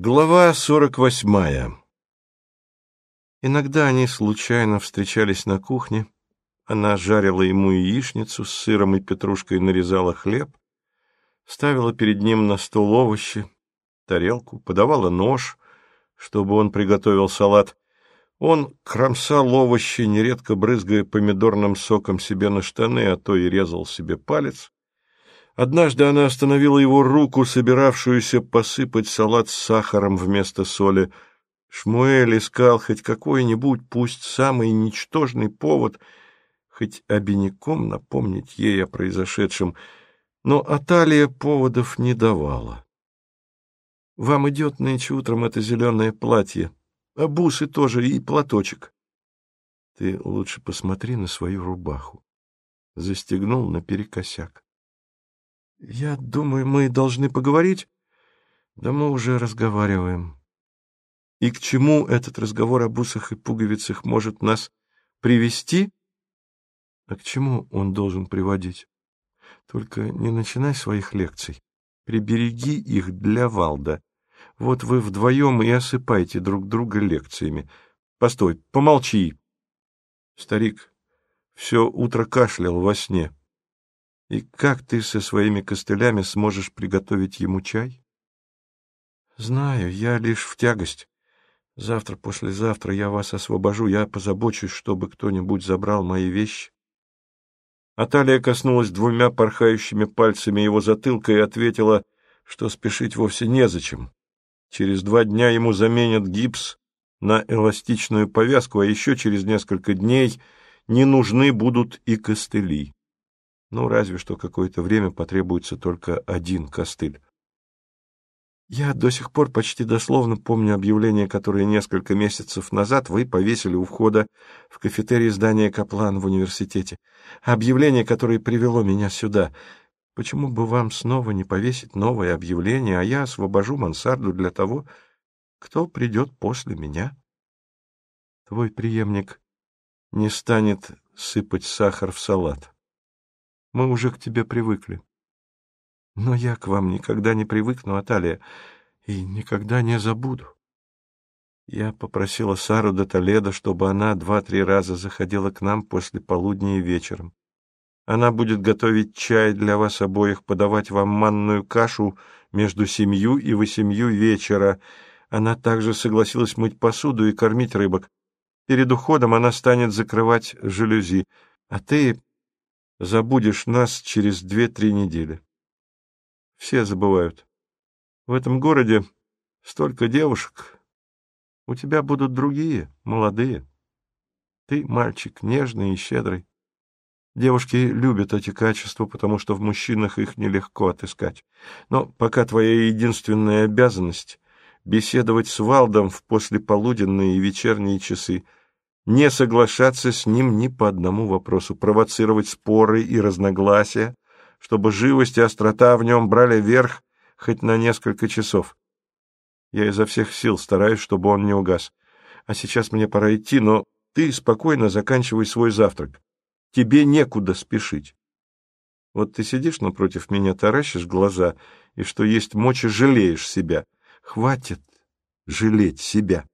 Глава сорок восьмая Иногда они случайно встречались на кухне. Она жарила ему яичницу с сыром и петрушкой, нарезала хлеб, ставила перед ним на стол овощи, тарелку, подавала нож, чтобы он приготовил салат. Он кромсал овощи, нередко брызгая помидорным соком себе на штаны, а то и резал себе палец. Однажды она остановила его руку, собиравшуюся посыпать салат с сахаром вместо соли. Шмуэль искал хоть какой-нибудь, пусть самый ничтожный повод, хоть обиняком напомнить ей о произошедшем, но Аталия поводов не давала. «Вам идет нынче утром это зеленое платье, а бусы тоже и платочек». «Ты лучше посмотри на свою рубаху». Застегнул наперекосяк. Я думаю, мы должны поговорить. Да мы уже разговариваем. И к чему этот разговор о бусах и пуговицах может нас привести? А к чему он должен приводить? Только не начинай своих лекций. Прибереги их для Валда. Вот вы вдвоем и осыпайте друг друга лекциями. Постой, помолчи. Старик все утро кашлял во сне. И как ты со своими костылями сможешь приготовить ему чай? Знаю, я лишь в тягость. Завтра, послезавтра я вас освобожу, я позабочусь, чтобы кто-нибудь забрал мои вещи. Аталия коснулась двумя порхающими пальцами его затылка и ответила, что спешить вовсе незачем. Через два дня ему заменят гипс на эластичную повязку, а еще через несколько дней не нужны будут и костыли. Ну, разве что какое-то время потребуется только один костыль. Я до сих пор почти дословно помню объявление, которое несколько месяцев назад вы повесили у входа в кафетерий здания Каплан в университете. Объявление, которое привело меня сюда. Почему бы вам снова не повесить новое объявление, а я освобожу мансарду для того, кто придет после меня? Твой преемник не станет сыпать сахар в салат. Мы уже к тебе привыкли. Но я к вам никогда не привыкну, Аталия, и никогда не забуду. Я попросила Сару до Толеда, чтобы она два-три раза заходила к нам после полудня и вечером. Она будет готовить чай для вас обоих, подавать вам манную кашу между семью и восемью вечера. Она также согласилась мыть посуду и кормить рыбок. Перед уходом она станет закрывать жалюзи. А ты забудешь нас через две-три недели. Все забывают. В этом городе столько девушек. У тебя будут другие, молодые. Ты мальчик нежный и щедрый. Девушки любят эти качества, потому что в мужчинах их нелегко отыскать. Но пока твоя единственная обязанность — беседовать с Валдом в послеполуденные и вечерние часы — не соглашаться с ним ни по одному вопросу, провоцировать споры и разногласия, чтобы живость и острота в нем брали верх хоть на несколько часов. Я изо всех сил стараюсь, чтобы он не угас. А сейчас мне пора идти, но ты спокойно заканчивай свой завтрак. Тебе некуда спешить. Вот ты сидишь напротив меня, таращишь глаза, и что есть мочи, жалеешь себя. Хватит жалеть себя.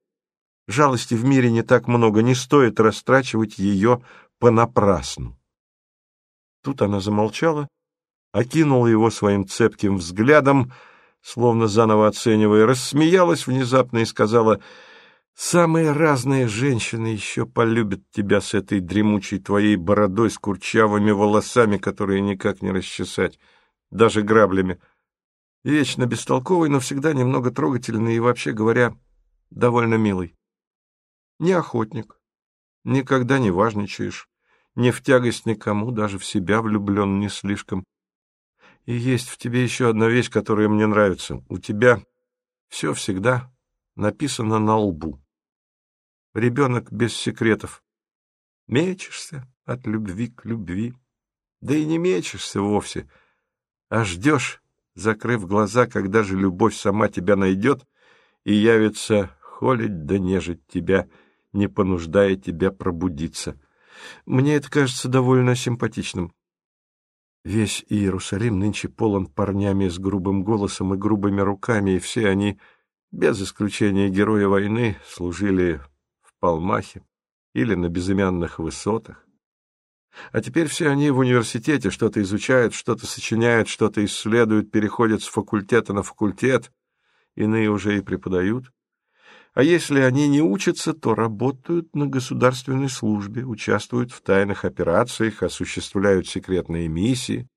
Жалости в мире не так много, не стоит растрачивать ее понапрасну. Тут она замолчала, окинула его своим цепким взглядом, словно заново оценивая, рассмеялась внезапно и сказала, «Самые разные женщины еще полюбят тебя с этой дремучей твоей бородой, с курчавыми волосами, которые никак не расчесать, даже граблями. Вечно бестолковый, но всегда немного трогательный и, вообще говоря, довольно милый не охотник, никогда не важничаешь, не в тягость никому, даже в себя влюблен не слишком. И есть в тебе еще одна вещь, которая мне нравится. У тебя все всегда написано на лбу. Ребенок без секретов. Мечешься от любви к любви. Да и не мечешься вовсе, а ждешь, закрыв глаза, когда же любовь сама тебя найдет и явится холить да нежить тебя — не понуждая тебя пробудиться. Мне это кажется довольно симпатичным. Весь Иерусалим нынче полон парнями с грубым голосом и грубыми руками, и все они Без исключения герои войны служили в Палмахе или на безымянных высотах. А теперь все они в университете что-то изучают, что-то сочиняют, что-то исследуют, переходят с факультета на факультет, иные уже и преподают. А если они не учатся, то работают на государственной службе, участвуют в тайных операциях, осуществляют секретные миссии.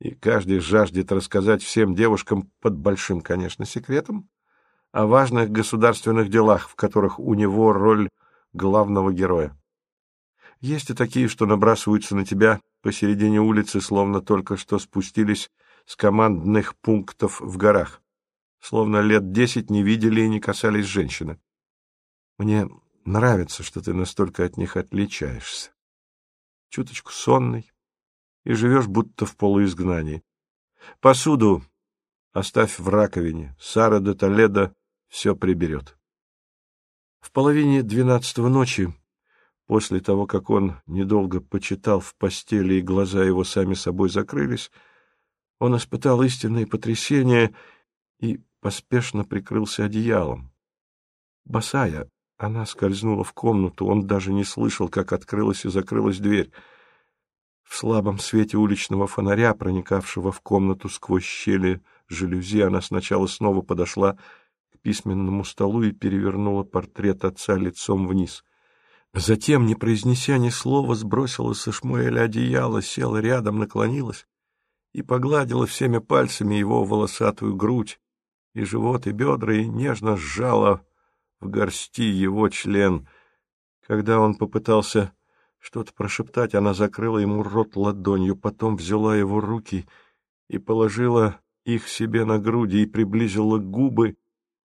И каждый жаждет рассказать всем девушкам под большим, конечно, секретом о важных государственных делах, в которых у него роль главного героя. Есть и такие, что набрасываются на тебя посередине улицы, словно только что спустились с командных пунктов в горах словно лет десять не видели и не касались женщины. Мне нравится, что ты настолько от них отличаешься. Чуточку сонный и живешь будто в полуизгнании. Посуду оставь в раковине, Сара де Толедо все приберет. В половине двенадцатого ночи, после того, как он недолго почитал в постели и глаза его сами собой закрылись, он испытал истинное потрясение и поспешно прикрылся одеялом. Босая, она скользнула в комнату, он даже не слышал, как открылась и закрылась дверь. В слабом свете уличного фонаря, проникавшего в комнату сквозь щели жалюзи, она сначала снова подошла к письменному столу и перевернула портрет отца лицом вниз. Затем, не произнеся ни слова, сбросила со Шмуэля одеяло, села рядом, наклонилась и погладила всеми пальцами его волосатую грудь, и живот, и бедра, и нежно сжала в горсти его член. Когда он попытался что-то прошептать, она закрыла ему рот ладонью, потом взяла его руки и положила их себе на груди и приблизила губы,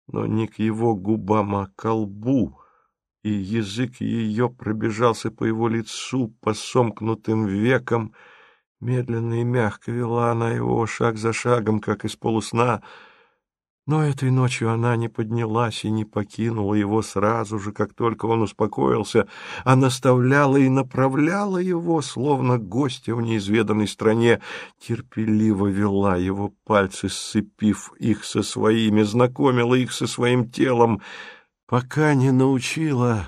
но не к его губам, а к лбу, и язык ее пробежался по его лицу, по сомкнутым векам. Медленно и мягко вела она его шаг за шагом, как из полусна, но этой ночью она не поднялась и не покинула его сразу же, как только он успокоился, а наставляла и направляла его, словно гостя в неизведанной стране, терпеливо вела его пальцы, сцепив их со своими, знакомила их со своим телом, пока не научила,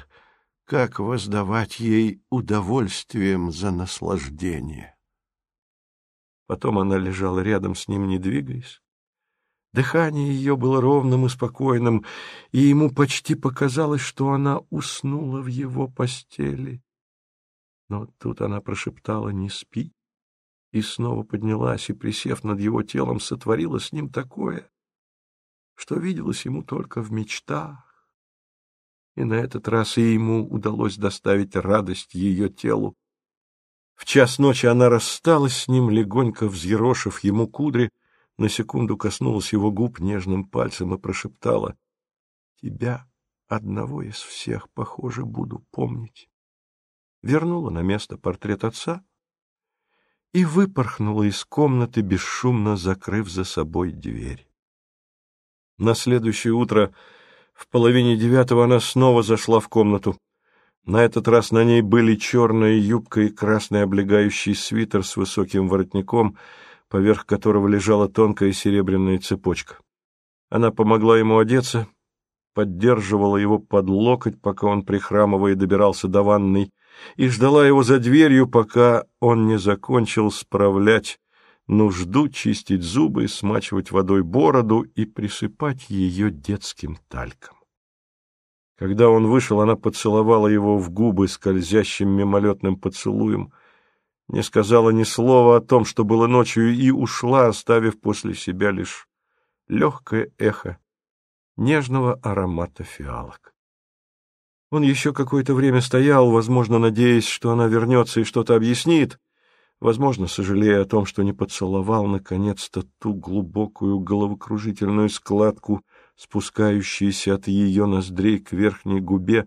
как воздавать ей удовольствием за наслаждение. Потом она лежала рядом с ним, не двигаясь, Дыхание ее было ровным и спокойным, и ему почти показалось, что она уснула в его постели. Но тут она прошептала «Не спи!» и снова поднялась и, присев над его телом, сотворила с ним такое, что виделось ему только в мечтах. И на этот раз и ему удалось доставить радость ее телу. В час ночи она рассталась с ним, легонько взъерошив ему кудри, на секунду коснулась его губ нежным пальцем и прошептала «Тебя одного из всех, похоже, буду помнить». Вернула на место портрет отца и выпорхнула из комнаты, бесшумно закрыв за собой дверь. На следующее утро в половине девятого она снова зашла в комнату. На этот раз на ней были черная юбка и красный облегающий свитер с высоким воротником — поверх которого лежала тонкая серебряная цепочка. Она помогла ему одеться, поддерживала его под локоть, пока он, прихрамывая, добирался до ванной, и ждала его за дверью, пока он не закончил справлять нужду, чистить зубы, смачивать водой бороду и присыпать ее детским тальком. Когда он вышел, она поцеловала его в губы скользящим мимолетным поцелуем — не сказала ни слова о том, что было ночью, и ушла, оставив после себя лишь легкое эхо нежного аромата фиалок. Он еще какое-то время стоял, возможно, надеясь, что она вернется и что-то объяснит, возможно, сожалея о том, что не поцеловал наконец-то ту глубокую головокружительную складку, спускающуюся от ее ноздрей к верхней губе,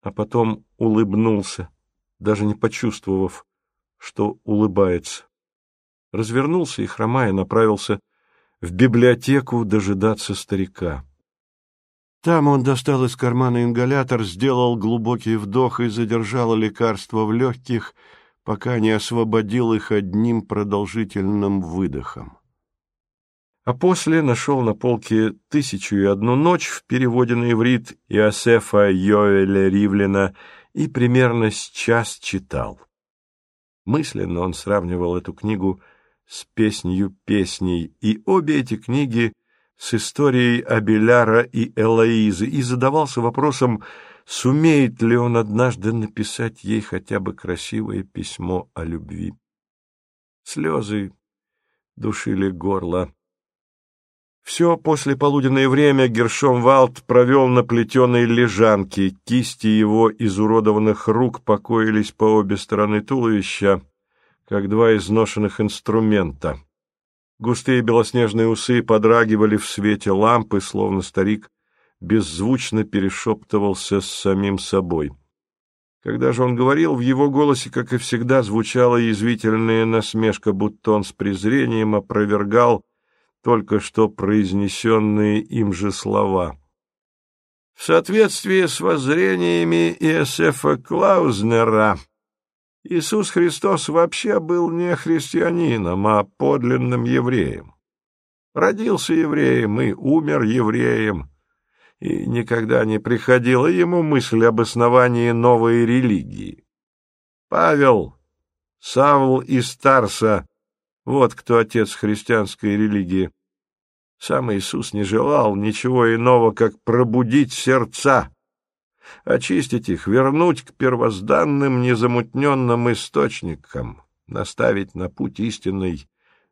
а потом улыбнулся, даже не почувствовав, что улыбается. Развернулся и, хромая, направился в библиотеку дожидаться старика. Там он достал из кармана ингалятор, сделал глубокий вдох и задержал лекарство в легких, пока не освободил их одним продолжительным выдохом. а после нашел на полке «Тысячу и одну ночь» в переводе на иврит Иосифа Йоэля Ривлина и примерно с час читал. Мысленно он сравнивал эту книгу с «Песнью песней», и обе эти книги с историей Абеляра и Элоизы, и задавался вопросом, сумеет ли он однажды написать ей хотя бы красивое письмо о любви. Слезы душили горло. Все послеполуденное время Гершомвалд провел на плетеной лежанке. Кисти его изуродованных рук покоились по обе стороны туловища, как два изношенных инструмента. Густые белоснежные усы подрагивали в свете лампы, словно старик беззвучно перешептывался с самим собой. Когда же он говорил, в его голосе, как и всегда, звучала язвительная насмешка, будто он с презрением опровергал только что произнесенные им же слова. В соответствии с воззрениями Иосифа Клаузнера, Иисус Христос вообще был не христианином, а подлинным евреем. Родился евреем и умер евреем, и никогда не приходила ему мысль об основании новой религии. Павел, Савл из Тарса вот кто отец христианской религии. Сам Иисус не желал ничего иного, как пробудить сердца, очистить их, вернуть к первозданным незамутненным источникам, наставить на путь истинный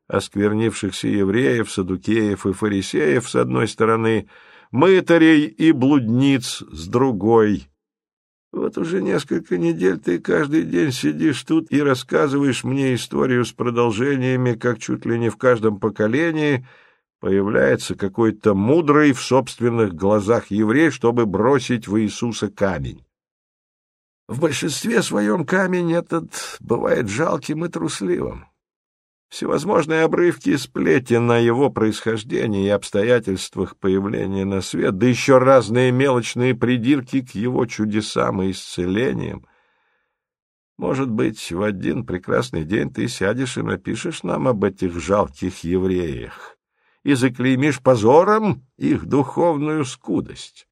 осквернившихся евреев, садукеев и фарисеев с одной стороны, мытарей и блудниц с другой, вот уже несколько недель ты каждый день сидишь тут и рассказываешь мне историю с продолжениями, как чуть ли не в каждом поколении появляется какой-то мудрый в собственных глазах еврей, чтобы бросить в Иисуса камень. В большинстве своем камень этот бывает жалким и трусливым. Всевозможные обрывки сплетен о его происхождении и обстоятельствах появления на свет, да еще разные мелочные придирки к его чудесам и исцелениям. Может быть, в один прекрасный день ты сядешь и напишешь нам об этих жалких евреях и заклеймишь позором их духовную скудость.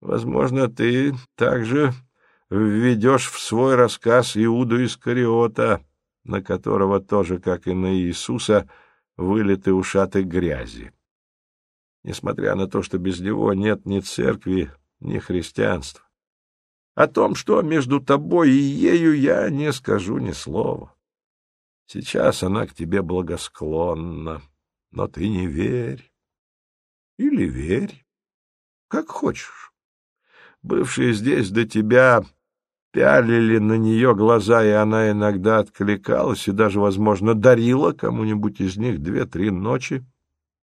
Возможно, ты также введешь в свой рассказ Иуду Искариота — на которого тоже, как и на Иисуса, вылиты ушаты грязи. Несмотря на то, что без него нет ни церкви, ни христианства. О том, что между тобой и ею, я не скажу ни слова. Сейчас она к тебе благосклонна, но ты не верь. Или верь, как хочешь. Бывшие здесь до тебя пялили на нее глаза, и она иногда откликалась и даже, возможно, дарила кому-нибудь из них две-три ночи,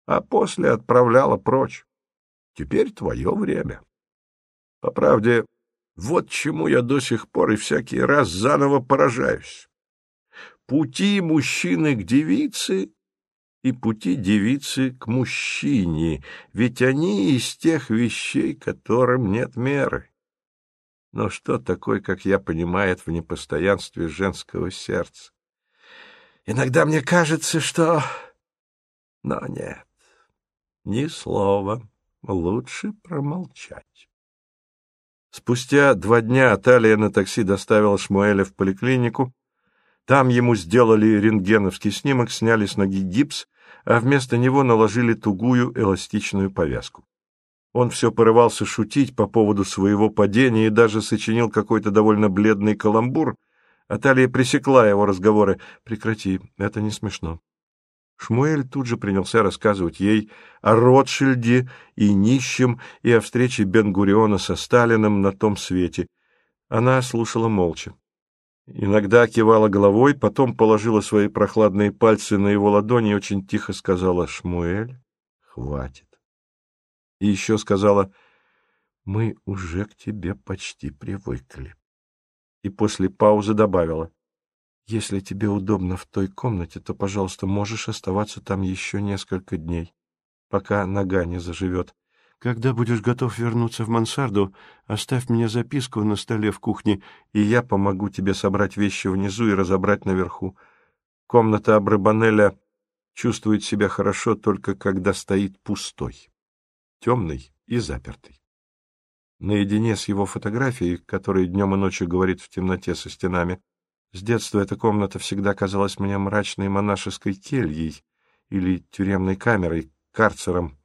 а после отправляла прочь. Теперь твое время. По правде, вот чему я до сих пор и всякий раз заново поражаюсь. Пути мужчины к девице и пути девицы к мужчине, ведь они из тех вещей, которым нет меры. Но что такое, как я, понимает в непостоянстве женского сердца? Иногда мне кажется, что... Но нет, ни слова. Лучше промолчать. Спустя два дня Аталия на такси доставила Шмуэля в поликлинику. Там ему сделали рентгеновский снимок, сняли с ноги гипс, а вместо него наложили тугую эластичную повязку. Он все порывался шутить по поводу своего падения и даже сочинил какой-то довольно бледный каламбур. Аталия пресекла его разговоры. «Прекрати, это не смешно». Шмуэль тут же принялся рассказывать ей о Ротшильде и нищем, и о встрече Бен-Гуриона со Сталиным на том свете. Она слушала молча. Иногда кивала головой, потом положила свои прохладные пальцы на его ладони и очень тихо сказала «Шмуэль, хватит» и еще сказала, «Мы уже к тебе почти привыкли». И после паузы добавила, «Если тебе удобно в той комнате, то, пожалуйста, можешь оставаться там еще несколько дней, пока нога не заживет. Когда будешь готов вернуться в мансарду, оставь мне записку на столе в кухне, и я помогу тебе собрать вещи внизу и разобрать наверху. Комната Абрабанеля чувствует себя хорошо только когда стоит пустой, темный и запертый. Наедине с его фотографией, которая днем и ночью говорит в темноте со стенами, с детства эта комната всегда казалась мне мрачной монашеской кельей или тюремной камерой, карцером.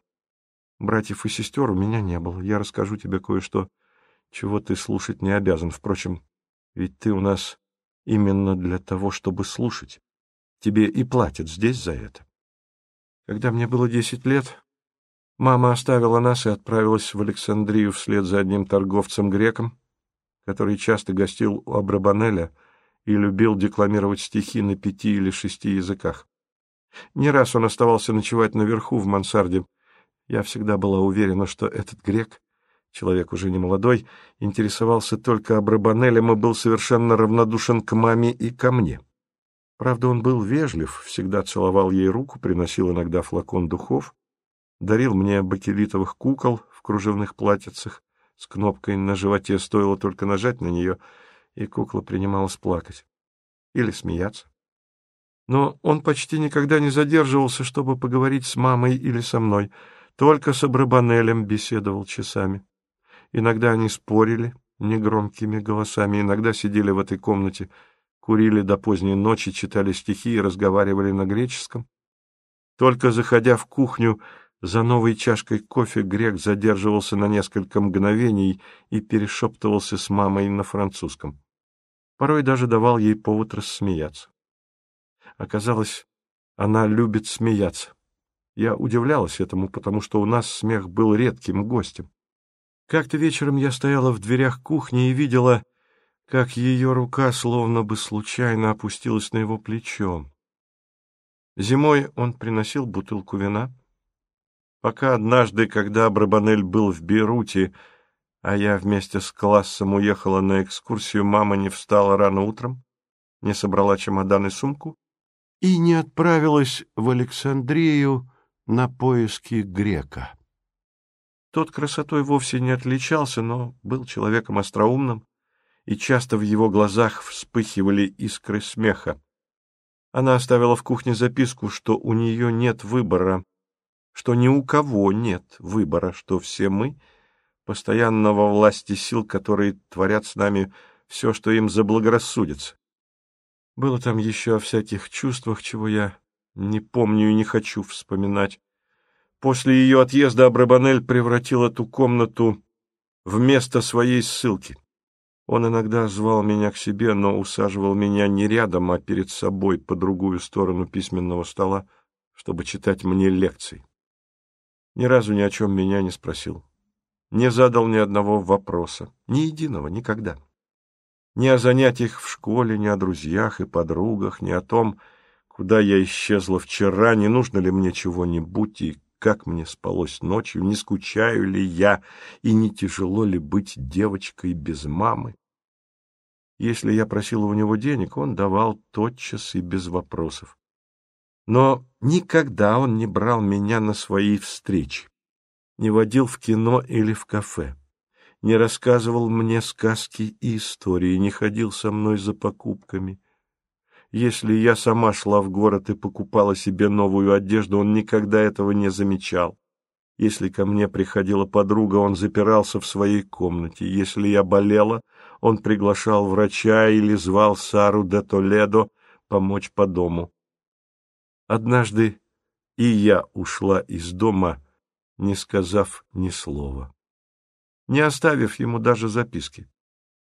Братьев и сестер у меня не было. Я расскажу тебе кое-что, чего ты слушать не обязан. Впрочем, ведь ты у нас именно для того, чтобы слушать. Тебе и платят здесь за это. Когда мне было десять лет, мама оставила нас и отправилась в Александрию вслед за одним торговцем-греком, который часто гостил у Абрабанеля и любил декламировать стихи на пяти или шести языках. Не раз он оставался ночевать наверху в мансарде. Я всегда была уверена, что этот грек, человек уже не молодой, интересовался только Абрабанелем и был совершенно равнодушен к маме и ко мне. Правда, он был вежлив, всегда целовал ей руку, приносил иногда флакон духов, дарил мне бакелитовых кукол в кружевных платьицах с кнопкой на животе, стоило только нажать на нее, и кукла принималась плакать или смеяться. Но он почти никогда не задерживался, чтобы поговорить с мамой или со мной, только с Абрабанелем беседовал часами. Иногда они спорили негромкими голосами, иногда сидели в этой комнате — курили до поздней ночи, читали стихи и разговаривали на греческом. Только заходя в кухню за новой чашкой кофе, грек задерживался на несколько мгновений и перешептывался с мамой на французском. Порой даже давал ей повод рассмеяться. Оказалось, она любит смеяться. Я удивлялась этому, потому что у нас смех был редким гостем. Как-то вечером я стояла в дверях кухни и видела, как ее рука словно бы случайно опустилась на его плечо. Зимой он приносил бутылку вина, пока однажды, когда Брабанель был в Бейруте, а я вместе с классом уехала на экскурсию, мама не встала рано утром, не собрала чемодан и сумку и не отправилась в Александрию на поиски грека. Тот красотой вовсе не отличался, но был человеком остроумным, и часто в его глазах вспыхивали искры смеха. Она оставила в кухне записку, что у нее нет выбора, что ни у кого нет выбора, что все мы постоянно во власти сил, которые творят с нами все, что им заблагорассудится. Было там еще о всяких чувствах, чего я не помню и не хочу вспоминать. После ее отъезда Абрабанель превратил эту комнату в место своей ссылки. Он иногда звал меня к себе, но усаживал меня не рядом, а перед собой по другую сторону письменного стола, чтобы читать мне лекции. Ни разу ни о чем меня не спросил. Не задал ни одного вопроса, ни единого, никогда. Ни о занятиях в школе, ни о друзьях и подругах, ни о том, куда я исчезла вчера, не нужно ли мне чего-нибудь и как мне спалось ночью, не скучаю ли я и не тяжело ли быть девочкой без мамы. Если я просила у него денег, он давал тотчас и без вопросов. Но никогда он не брал меня на свои встречи, не водил в кино или в кафе, не рассказывал мне сказки и истории, не ходил со мной за покупками. Если я сама шла в город и покупала себе новую одежду, он никогда этого не замечал. Если ко мне приходила подруга, он запирался в своей комнате. Если я болела, он приглашал врача или звал Сару де Толедо помочь по дому. Однажды и я ушла из дома, не сказав ни слова, не оставив ему даже записки.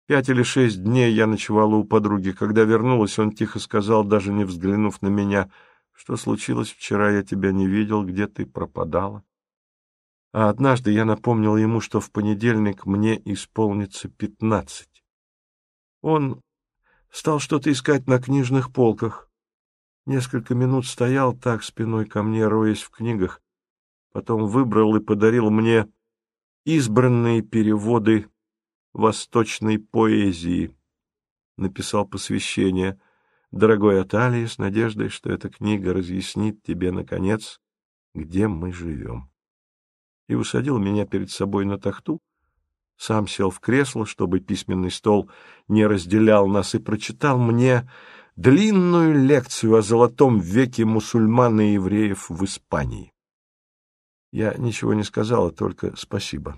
Пять или шесть дней я ночевала у подруги. Когда вернулась, он тихо сказал, даже не взглянув на меня, что случилось вчера, я тебя не видел, где ты пропадала. А однажды я напомнил ему, что в понедельник мне исполнится пятнадцать. Он стал что-то искать на книжных полках. Несколько минут стоял так спиной ко мне, роясь в книгах, потом выбрал и подарил мне избранные переводы восточной поэзии. Написал посвящение «Дорогой Аталии, с надеждой, что эта книга разъяснит тебе, наконец, где мы живем». И усадил меня перед собой на тахту, сам сел в кресло, чтобы письменный стол не разделял нас, и прочитал мне длинную лекцию о золотом веке мусульман и евреев в Испании. Я ничего не сказала, только спасибо.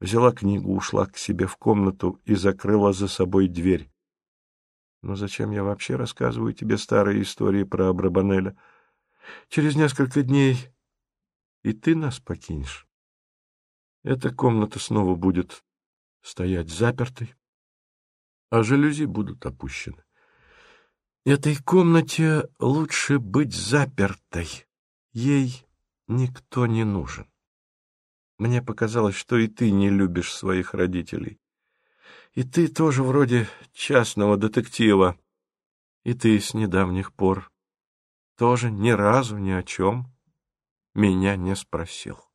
Взяла книгу, ушла к себе в комнату и закрыла за собой дверь. Но зачем я вообще рассказываю тебе старые истории про Абрабанеля? Через несколько дней и ты нас покинешь. Эта комната снова будет стоять запертой, а жалюзи будут опущены. Этой комнате лучше быть запертой. Ей никто не нужен. Мне показалось, что и ты не любишь своих родителей. И ты тоже вроде частного детектива. И ты с недавних пор тоже ни разу ни о чем меня не спросил.